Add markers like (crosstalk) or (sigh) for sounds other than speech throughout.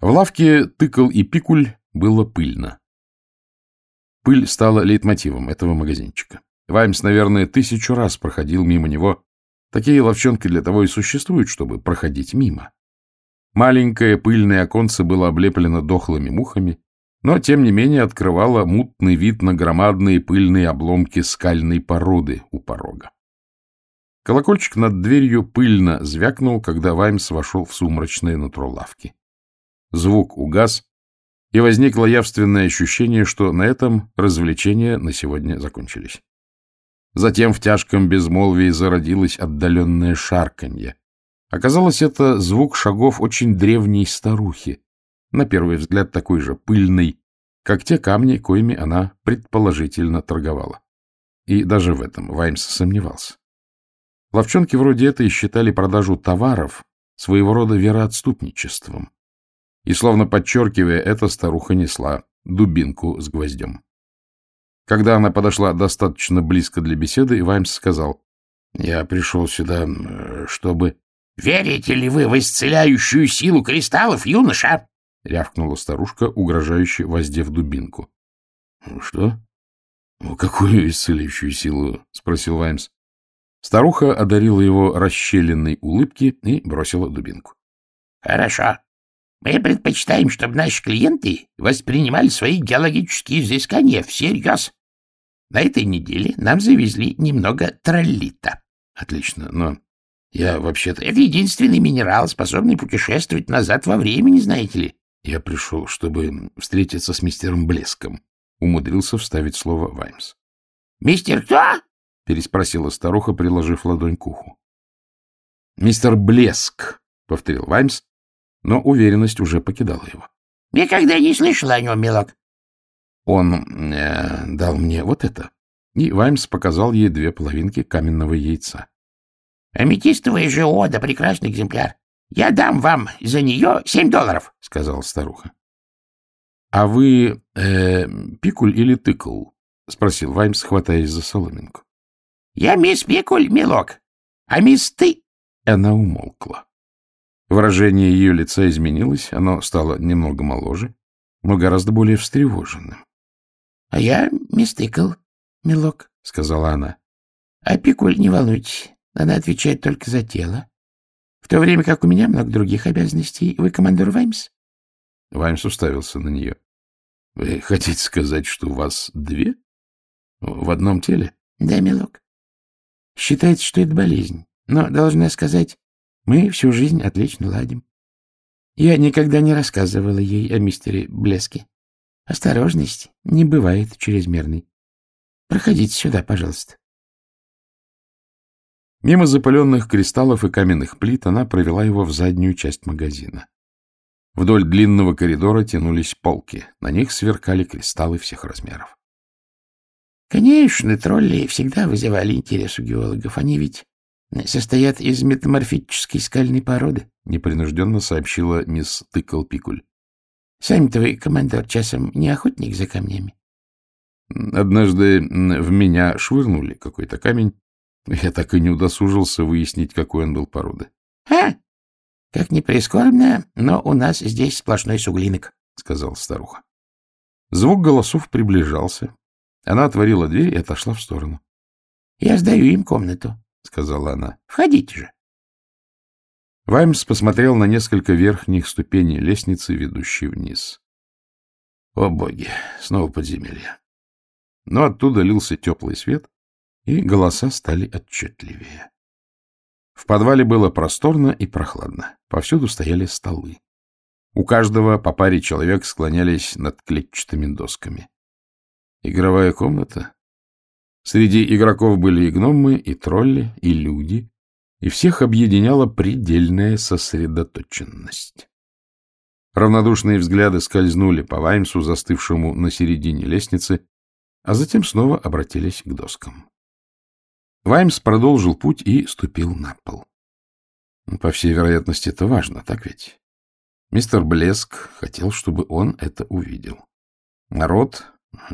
В лавке тыкал и пикуль было пыльно. Пыль стала лейтмотивом этого магазинчика. Ваймс, наверное, тысячу раз проходил мимо него. Такие ловчонки для того и существуют, чтобы проходить мимо. Маленькое пыльное оконце было облеплено дохлыми мухами, но, тем не менее, открывало мутный вид на громадные пыльные обломки скальной породы у порога. Колокольчик над дверью пыльно звякнул, когда Ваймс вошел в сумрачное нутро лавки звук угас, и возникло явственное ощущение, что на этом развлечения на сегодня закончились. Затем в тяжком безмолвии зародилось отдаленное шарканье. Оказалось, это звук шагов очень древней старухи, на первый взгляд такой же пыльной, как те камни, коими она предположительно торговала. И даже в этом Ваймс сомневался. Ловчонки вроде этой считали продажу товаров своего рода вероотступничеством. И, словно подчеркивая это, старуха несла дубинку с гвоздем. Когда она подошла достаточно близко для беседы, Ваймс сказал, «Я пришел сюда, чтобы...» «Верите ли вы в исцеляющую силу кристаллов, юноша?» — рявкнула старушка, угрожающе воздев дубинку. «Что? Ну, какую исцеляющую силу?» — спросил Ваймс. Старуха одарила его расщеленной улыбки и бросила дубинку. — Хорошо, мы предпочитаем, чтобы наши клиенты воспринимали свои геологические изыскания всерьез. На этой неделе нам завезли немного троллита. Отлично, но я вообще-то... Это единственный минерал, способный путешествовать назад во времени, знаете ли. Я пришел, чтобы встретиться с мистером Блеском. Умудрился вставить слово Ваймс. «Мистер кто?» — переспросила старуха, приложив ладонь к уху. «Мистер Блеск», — повторил Ваймс, но уверенность уже покидала его. — Никогда не слышала о нем, милок. Он э, дал мне вот это. И Ваймс показал ей две половинки каменного яйца. — Аметистовая жеода, прекрасный экземпляр. Я дам вам за нее семь долларов, — сказала старуха. — А вы э, пикуль или тыкл? — спросил Ваймс, хватаясь за соломинку. — Я мисс Пикуль, милок, а мисс ты... Она умолкла. Выражение ее лица изменилось, оно стало немного моложе, но гораздо более встревоженным. — А я мистыкал, милок, — сказала она. — А Пикуль, не волнуйтесь, она отвечает только за тело. В то время как у меня много других обязанностей, вы командор Ваймс? Ваймс уставился на нее. — Вы хотите сказать, что у вас две? В одном теле? — Да, милок. Считается, что это болезнь, но, должна сказать, мы всю жизнь отлично ладим. Я никогда не рассказывала ей о мистере Блеске. Осторожность не бывает чрезмерной. Проходите сюда, пожалуйста. Мимо запыленных кристаллов и каменных плит она провела его в заднюю часть магазина. Вдоль длинного коридора тянулись полки. На них сверкали кристаллы всех размеров. Конечно, тролли всегда вызывали интерес у геологов. Они ведь состоят из метаморфической скальной породы, — непринужденно сообщила мисс Тыкл-Пикуль. — Сами-то вы, командор, часом не охотник за камнями? Однажды в меня швырнули какой-то камень. Я так и не удосужился выяснить, какой он был породы. — А, как ни прискорбно, но у нас здесь сплошной суглинок, — сказал старуха. Звук голосов приближался. Она отворила дверь и отошла в сторону. — Я сдаю им комнату, сказала она. — Входите же. Ваймс посмотрел на несколько верхних ступеней лестницы, ведущей вниз. О боги, снова подземелье. Но оттуда лился теплый свет, и голоса стали отчетливее. В подвале было просторно и прохладно. Повсюду стояли столы. У каждого по паре человек склонялись над клетчатыми досками. Игровая комната? Среди игроков были и гномы, и тролли, и люди, и всех объединяла предельная сосредоточенность. Равнодушные взгляды скользнули по Ваймсу, застывшему на середине лестницы, а затем снова обратились к доскам. Ваймс продолжил путь и ступил на пол. По всей вероятности, это важно, так ведь? Мистер Блеск хотел, чтобы он это увидел. Народ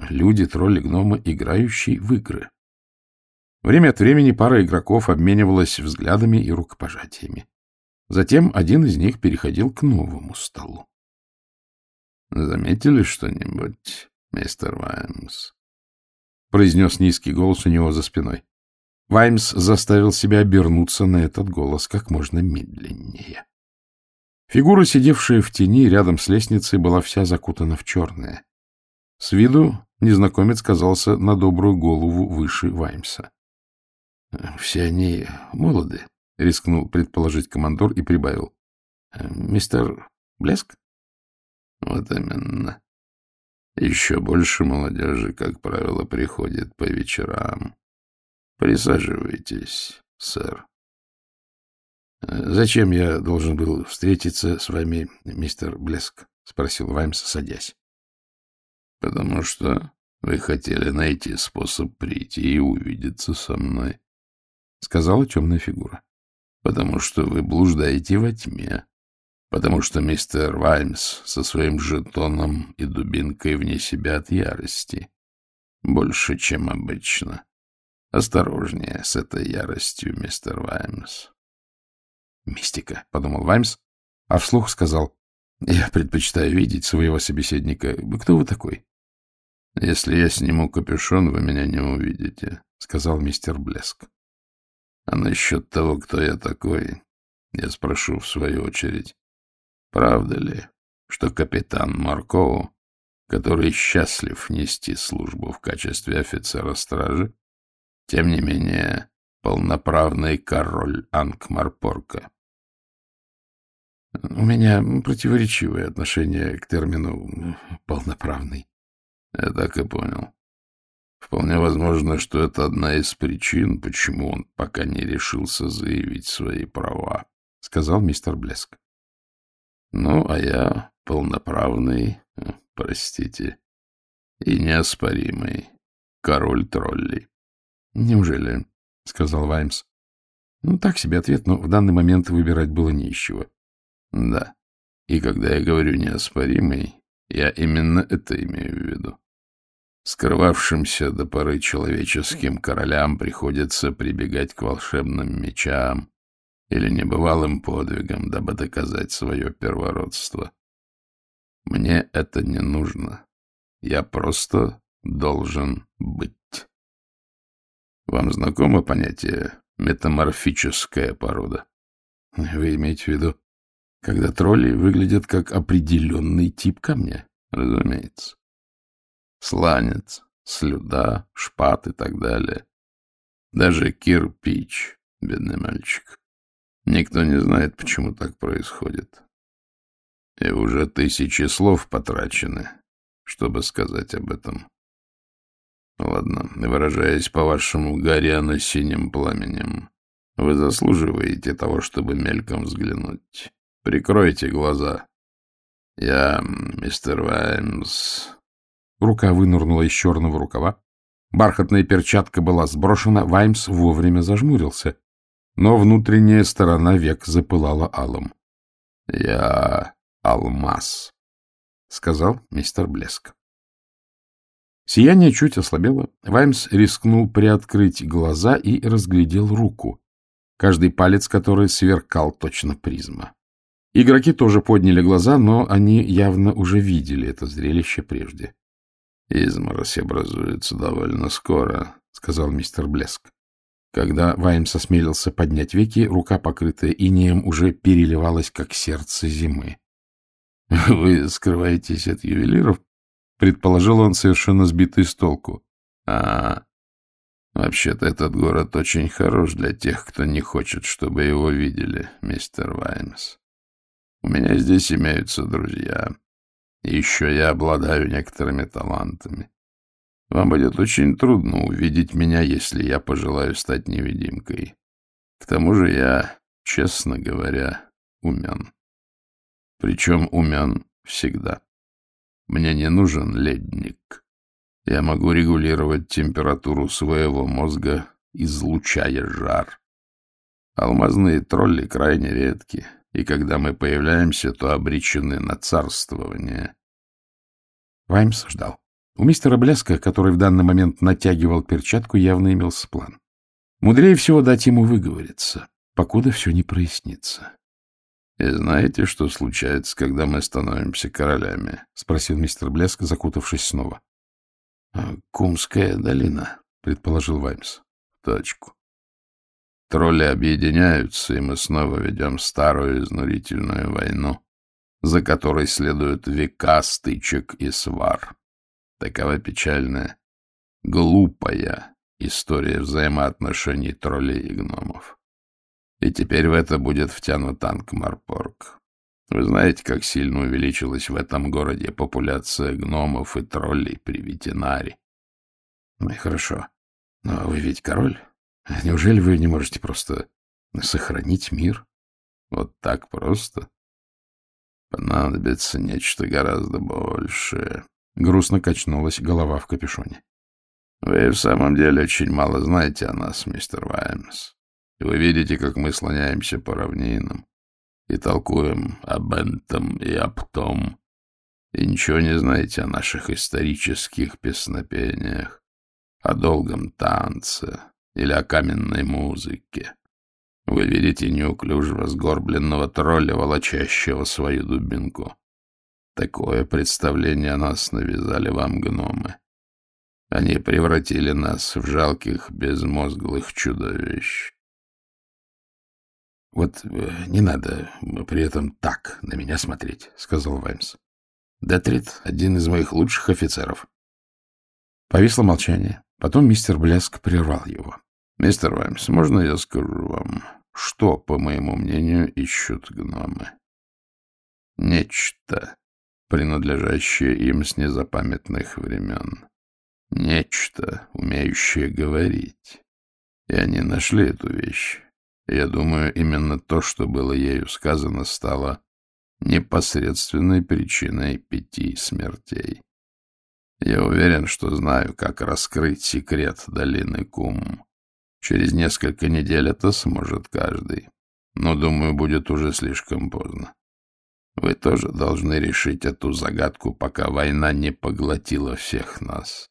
Люди, тролли, гномы, играющие в игры. Время от времени пара игроков обменивалась взглядами и рукопожатиями. Затем один из них переходил к новому столу. — Заметили что-нибудь, мистер Ваймс? — произнес низкий голос у него за спиной. Ваймс заставил себя обернуться на этот голос как можно медленнее. Фигура, сидевшая в тени рядом с лестницей, была вся закутана в черное. С виду незнакомец казался на добрую голову выше Ваймса. — Все они молоды, — рискнул предположить командор и прибавил. — Мистер Блеск? — Вот именно. Еще больше молодежи, как правило, приходит по вечерам. Присаживайтесь, сэр. — Зачем я должен был встретиться с вами, мистер Блеск? — спросил Ваймс, садясь потому что вы хотели найти способ прийти и увидеться со мной, — сказала темная фигура. — Потому что вы блуждаете во тьме, потому что мистер Ваймс со своим жетоном и дубинкой вне себя от ярости. Больше, чем обычно. Осторожнее с этой яростью, мистер Ваймс. — Мистика, — подумал Ваймс, а вслух сказал, я предпочитаю видеть своего собеседника. Кто вы такой? — Если я сниму капюшон, вы меня не увидите, — сказал мистер Блеск. — А насчет того, кто я такой, я спрошу в свою очередь, правда ли, что капитан Маркоу, который счастлив нести службу в качестве офицера стражи, тем не менее полноправный король Анкмарпорка? У меня противоречивое отношение к термину «полноправный». Я так и понял. Вполне возможно, что это одна из причин, почему он пока не решился заявить свои права, — сказал мистер Блеск. Ну, а я полноправный, э, простите, и неоспоримый король троллей. Неужели? — сказал Ваймс. Ну, так себе ответ, но в данный момент выбирать было нечего. Да. И когда я говорю неоспоримый, я именно это имею в виду. Скрывавшимся до поры человеческим королям приходится прибегать к волшебным мечам или небывалым подвигам, дабы доказать свое первородство. Мне это не нужно. Я просто должен быть. Вам знакомо понятие «метаморфическая порода»? Вы имеете в виду когда тролли выглядят как определенный тип камня, разумеется. Сланец, слюда, шпат и так далее. Даже кирпич, бедный мальчик. Никто не знает, почему так происходит. И уже тысячи слов потрачены, чтобы сказать об этом. Ладно, выражаясь по-вашему, горя на синим пламенем, вы заслуживаете того, чтобы мельком взглянуть. Прикройте глаза. Я, мистер Ваймс... Рука вынырнула из черного рукава. Бархатная перчатка была сброшена, Ваймс вовремя зажмурился, но внутренняя сторона век запылала алым. — Я алмаз, — сказал мистер Блеск. Сияние чуть ослабело. Ваймс рискнул приоткрыть глаза и разглядел руку, каждый палец которой сверкал точно призма. Игроки тоже подняли глаза, но они явно уже видели это зрелище прежде. — Изморозь образуется довольно скоро, — сказал мистер Блеск. Когда Ваймс осмелился поднять веки, рука, покрытая инеем, уже переливалась, как сердце зимы. — (laughs) Вы скрываетесь от ювелиров? — предположил он, совершенно сбитый с толку. — А, вообще-то этот город очень хорош для тех, кто не хочет, чтобы его видели, мистер Ваймс. У меня здесь имеются друзья. И еще я обладаю некоторыми талантами. Вам будет очень трудно увидеть меня, если я пожелаю стать невидимкой. К тому же я, честно говоря, умен. Причем умен всегда. Мне не нужен ледник. Я могу регулировать температуру своего мозга, излучая жар. Алмазные тролли крайне редки и когда мы появляемся, то обречены на царствование. Ваймс ждал. У мистера Блеска, который в данный момент натягивал перчатку, явно имелся план. Мудрее всего дать ему выговориться, покуда все не прояснится. — И знаете, что случается, когда мы становимся королями? — спросил мистер Блеск, закутавшись снова. А, — Кумская долина, — предположил Ваймс. — Точку тролли объединяются, и мы снова ведем старую изнурительную войну, за которой следуют века стычек и свар. Такова печальная, глупая история взаимоотношений троллей и гномов. И теперь в это будет втянут Анкмарпорг. Вы знаете, как сильно увеличилась в этом городе популяция гномов и троллей при ветинаре. Ну и хорошо. Но вы ведь король? Неужели вы не можете просто сохранить мир? Вот так просто? Понадобится нечто гораздо большее. Грустно качнулась голова в капюшоне. Вы в самом деле очень мало знаете о нас, мистер Ваймс. Вы видите, как мы слоняемся по равнинам и толкуем об Энтом и об том, и ничего не знаете о наших исторических песнопениях, о долгом танце, или о каменной музыке. Вы видите неуклюжего сгорбленного тролля, волочащего свою дубинку. Такое представление о нас навязали вам гномы. Они превратили нас в жалких, безмозглых чудовищ. — Вот э, не надо при этом так на меня смотреть, — сказал Ваймс. — Детрит — один из моих лучших офицеров. Повисло молчание. Потом мистер Блеск прервал его. Мистер Ваймс, можно я скажу вам, что, по моему мнению, ищут гномы? Нечто, принадлежащее им с незапамятных времен. Нечто, умеющее говорить. И они нашли эту вещь. Я думаю, именно то, что было ею сказано, стало непосредственной причиной пяти смертей. Я уверен, что знаю, как раскрыть секрет долины Кум. Через несколько недель это сможет каждый. Но, думаю, будет уже слишком поздно. Вы тоже должны решить эту загадку, пока война не поглотила всех нас.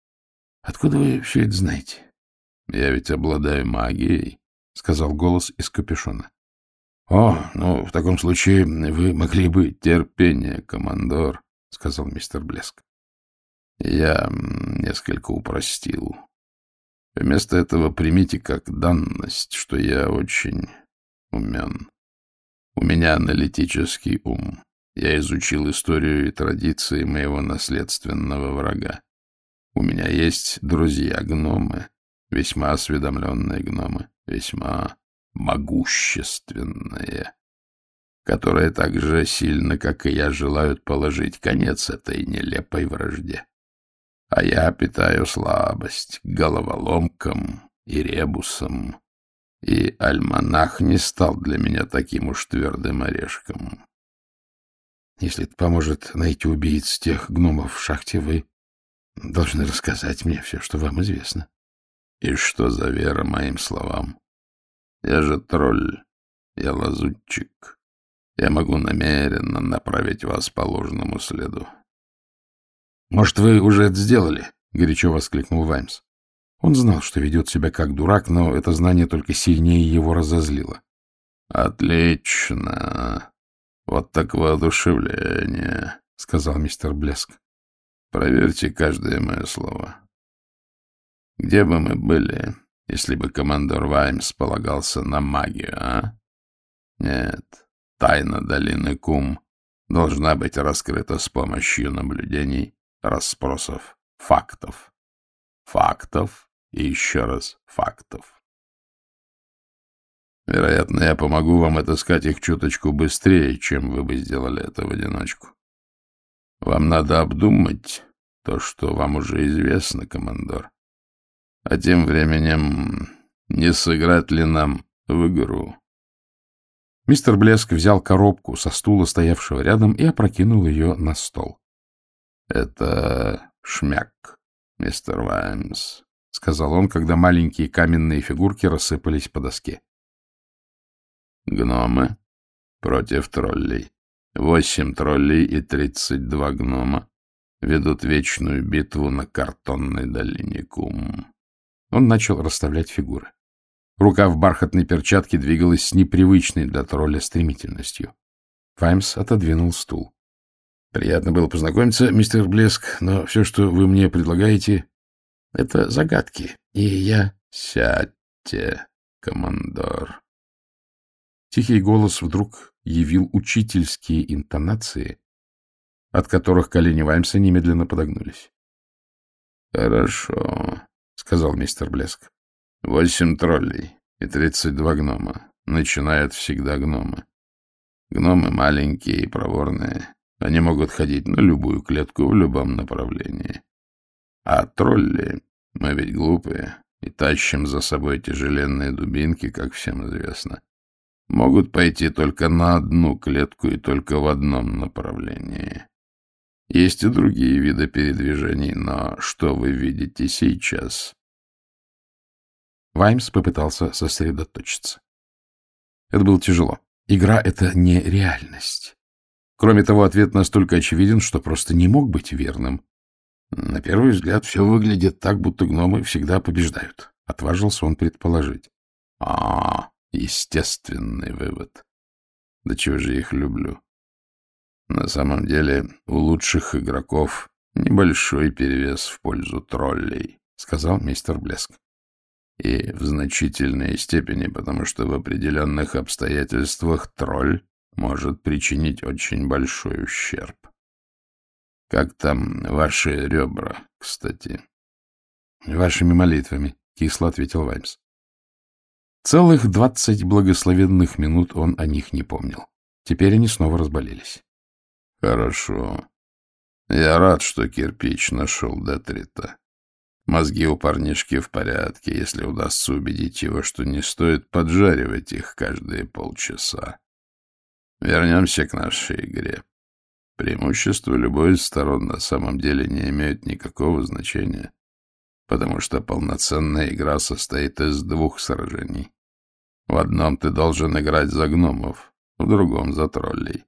— Откуда вы все это знаете? — Я ведь обладаю магией, — сказал голос из капюшона. — О, ну, в таком случае вы могли бы... — Терпение, командор, — сказал мистер Блеск. — Я несколько упростил Вместо этого примите как данность, что я очень умен. У меня аналитический ум. Я изучил историю и традиции моего наследственного врага. У меня есть друзья-гномы, весьма осведомленные гномы, весьма могущественные, которые так же сильно, как и я, желают положить конец этой нелепой вражде а я питаю слабость головоломкам и ребусам, и альманах не стал для меня таким уж твердым орешком. Если это поможет найти убийц тех гномов в шахте, вы должны рассказать мне все, что вам известно. И что за вера моим словам? Я же тролль, я лазутчик. Я могу намеренно направить вас по ложному следу. «Может, вы уже это сделали?» — горячо воскликнул Ваймс. Он знал, что ведет себя как дурак, но это знание только сильнее его разозлило. «Отлично! Вот так воодушевление!» — сказал мистер Блеск. «Проверьте каждое мое слово. Где бы мы были, если бы командор Ваймс полагался на магию, а? Нет, тайна долины Кум должна быть раскрыта с помощью наблюдений» расспросов, фактов. Фактов и еще раз фактов. Вероятно, я помогу вам отыскать их чуточку быстрее, чем вы бы сделали это в одиночку. Вам надо обдумать то, что вам уже известно, командор. А тем временем не сыграть ли нам в игру? Мистер Блеск взял коробку со стула, стоявшего рядом, и опрокинул ее на стол. «Это шмяк, мистер Ваймс», — сказал он, когда маленькие каменные фигурки рассыпались по доске. «Гномы против троллей. Восемь троллей и тридцать два гнома ведут вечную битву на картонной долине Кум». Он начал расставлять фигуры. Рука в бархатной перчатке двигалась с непривычной для тролля стремительностью. Файмс отодвинул стул. Приятно было познакомиться, мистер Блеск, но все, что вы мне предлагаете, это загадки. И я... Сядьте, командор. Тихий голос вдруг явил учительские интонации, от которых колени Ваймса немедленно подогнулись. — Хорошо, — сказал мистер Блеск. — Восемь троллей и тридцать два гнома. Начинают всегда гномы. Гномы маленькие и проворные, они могут ходить на любую клетку в любом направлении. А тролли, мы ведь глупые, и тащим за собой тяжеленные дубинки, как всем известно, могут пойти только на одну клетку и только в одном направлении. Есть и другие виды передвижений, но что вы видите сейчас? Ваймс попытался сосредоточиться. Это было тяжело. Игра — это не реальность. Кроме того, ответ настолько очевиден, что просто не мог быть верным. На первый взгляд все выглядит так, будто гномы всегда побеждают. Отважился он предположить. А, -а, -а естественный вывод. Да чего же я их люблю. На самом деле у лучших игроков небольшой перевес в пользу троллей, сказал мистер Блеск. И в значительной степени, потому что в определенных обстоятельствах тролль может причинить очень большой ущерб. Как там ваши ребра, кстати? Вашими молитвами, кисло ответил Ваймс. Целых двадцать благословенных минут он о них не помнил. Теперь они снова разболелись. Хорошо. Я рад, что кирпич нашел Детрита. Мозги у парнишки в порядке, если удастся убедить его, что не стоит поджаривать их каждые полчаса. Вернемся к нашей игре. Преимущество любой из сторон на самом деле не имеет никакого значения, потому что полноценная игра состоит из двух сражений. В одном ты должен играть за гномов, в другом — за троллей.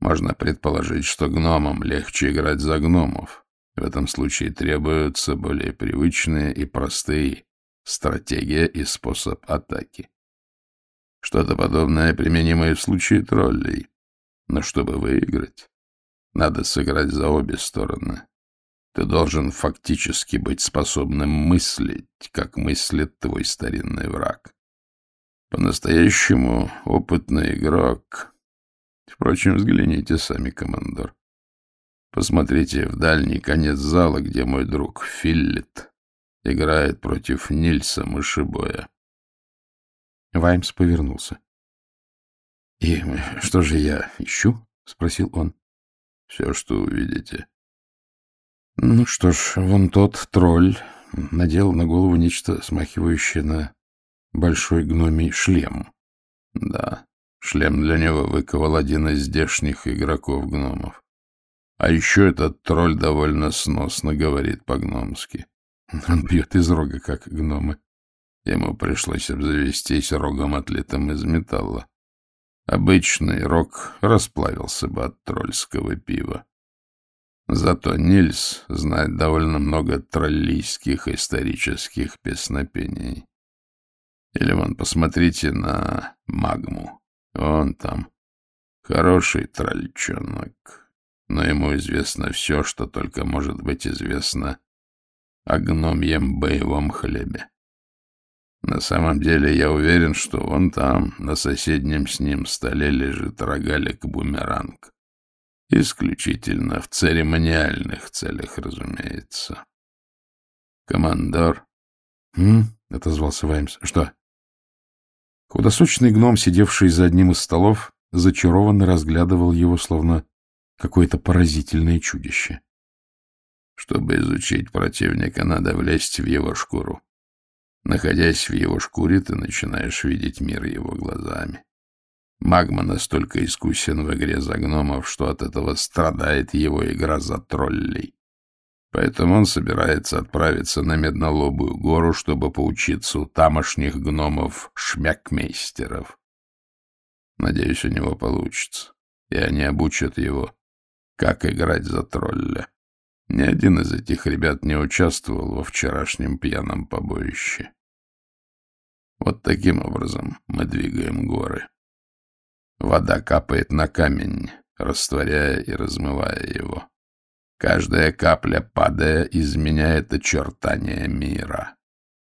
Можно предположить, что гномам легче играть за гномов. В этом случае требуются более привычные и простые стратегия и способ атаки. Что-то подобное применимо и в случае троллей. Но чтобы выиграть, надо сыграть за обе стороны. Ты должен фактически быть способным мыслить, как мыслит твой старинный враг. По-настоящему опытный игрок. Впрочем, взгляните сами, командор. Посмотрите в дальний конец зала, где мой друг Филлет играет против Нильса Мышебоя. Ваймс повернулся. — И что же я ищу? — спросил он. — Все, что увидите. — Ну что ж, вон тот тролль надел на голову нечто смахивающее на большой гномий шлем. Да, шлем для него выковал один из здешних игроков-гномов. А еще этот тролль довольно сносно говорит по-гномски. Он бьет из рога, как гномы. Ему пришлось обзавестись рогом отлитым из металла. Обычный рог расплавился бы от тролльского пива. Зато Нильс знает довольно много троллийских исторических песнопений. Или вон, посмотрите на магму. Он там хороший трольчонок, но ему известно все, что только может быть известно о гномьем боевом хлебе. На самом деле я уверен, что вон там, на соседнем с ним столе, лежит рогалик-бумеранг. Исключительно в церемониальных целях, разумеется. Командор. «М?» — отозвался Ваймс. «Что?» Худосочный гном, сидевший за одним из столов, зачарованно разглядывал его, словно какое-то поразительное чудище. «Чтобы изучить противника, надо влезть в его шкуру», Находясь в его шкуре, ты начинаешь видеть мир его глазами. Магма настолько искусен в игре за гномов, что от этого страдает его игра за троллей. Поэтому он собирается отправиться на Меднолобую гору, чтобы поучиться у тамошних гномов-шмякмейстеров. Надеюсь, у него получится, и они обучат его, как играть за тролля. Ни один из этих ребят не участвовал во вчерашнем пьяном побоище. Вот таким образом мы двигаем горы. Вода капает на камень, растворяя и размывая его. Каждая капля, падая, изменяет очертания мира.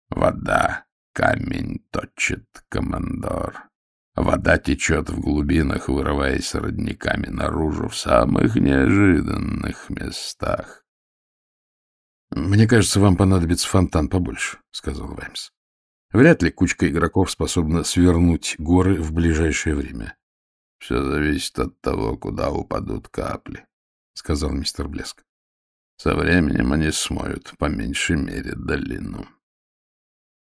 Вода камень точит, командор. Вода течет в глубинах, вырываясь родниками наружу в самых неожиданных местах. «Мне кажется, вам понадобится фонтан побольше», — сказал Ваймс. «Вряд ли кучка игроков способна свернуть горы в ближайшее время». «Все зависит от того, куда упадут капли», — сказал мистер Блеск. «Со временем они смоют, по меньшей мере, долину.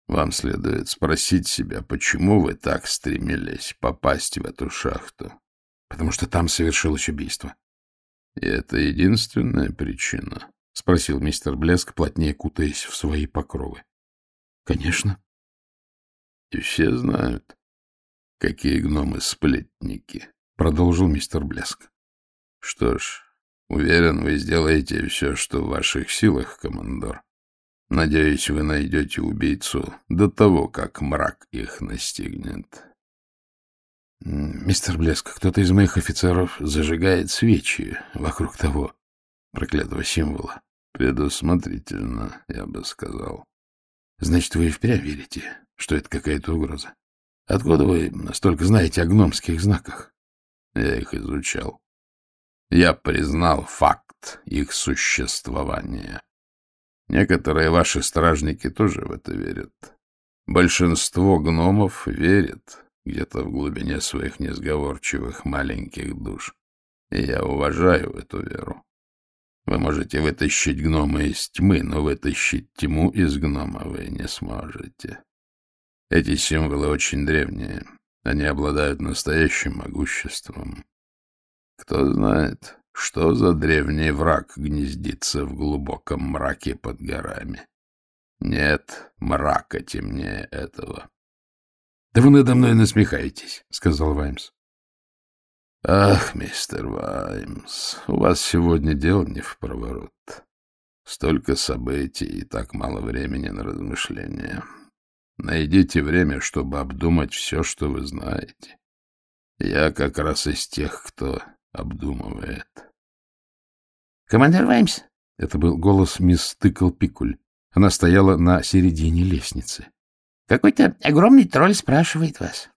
Вам следует спросить себя, почему вы так стремились попасть в эту шахту?» «Потому что там совершилось убийство». «И это единственная причина?» — спросил мистер Блеск, плотнее кутаясь в свои покровы. — Конечно. — И все знают, какие гномы-сплетники, — продолжил мистер Блеск. — Что ж, уверен, вы сделаете все, что в ваших силах, командор. Надеюсь, вы найдете убийцу до того, как мрак их настигнет. — Мистер Блеск, кто-то из моих офицеров зажигает свечи вокруг того проклятого символа. Предусмотрительно, я бы сказал. Значит, вы и впрямь верите, что это какая-то угроза? Откуда вы настолько знаете о гномских знаках? Я их изучал. Я признал факт их существования. Некоторые ваши стражники тоже в это верят. Большинство гномов верит где-то в глубине своих несговорчивых маленьких душ. И я уважаю эту веру. Вы можете вытащить гнома из тьмы, но вытащить тьму из гнома вы не сможете. Эти символы очень древние. Они обладают настоящим могуществом. Кто знает, что за древний враг гнездится в глубоком мраке под горами. Нет мрака темнее этого. — Да вы надо мной насмехаетесь, — сказал Ваймс. Ах, мистер Ваймс, у вас сегодня дел не в проворот. Столько событий и так мало времени на размышления. Найдите время, чтобы обдумать все, что вы знаете. Я как раз из тех, кто обдумывает. Командир Ваймс, это был голос мисс Тыкл Пикуль. Она стояла на середине лестницы. Какой-то огромный тролль спрашивает вас.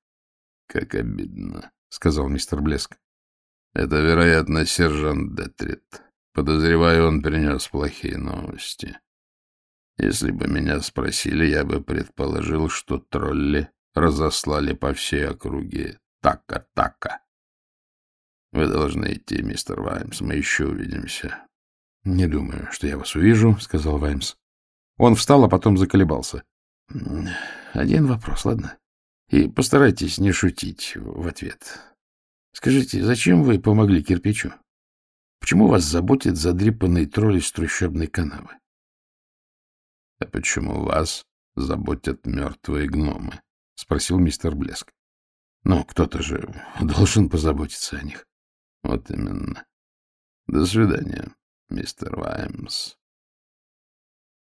Как обидно. — сказал мистер Блеск. «Это, вероятно, сержант Детрит. Подозреваю, он принес плохие новости. Если бы меня спросили, я бы предположил, что тролли разослали по всей округе така-така. Вы должны идти, мистер Ваймс, мы еще увидимся». «Не думаю, что я вас увижу», — сказал Ваймс. Он встал, а потом заколебался. «Один вопрос, ладно?» И постарайтесь не шутить в ответ. Скажите, зачем вы помогли кирпичу? Почему вас заботит задрипанный тролль из трущобной канавы? — А почему вас заботят мертвые гномы? — спросил мистер Блеск. — Но кто-то же должен позаботиться о них. — Вот именно. До свидания, мистер Ваймс.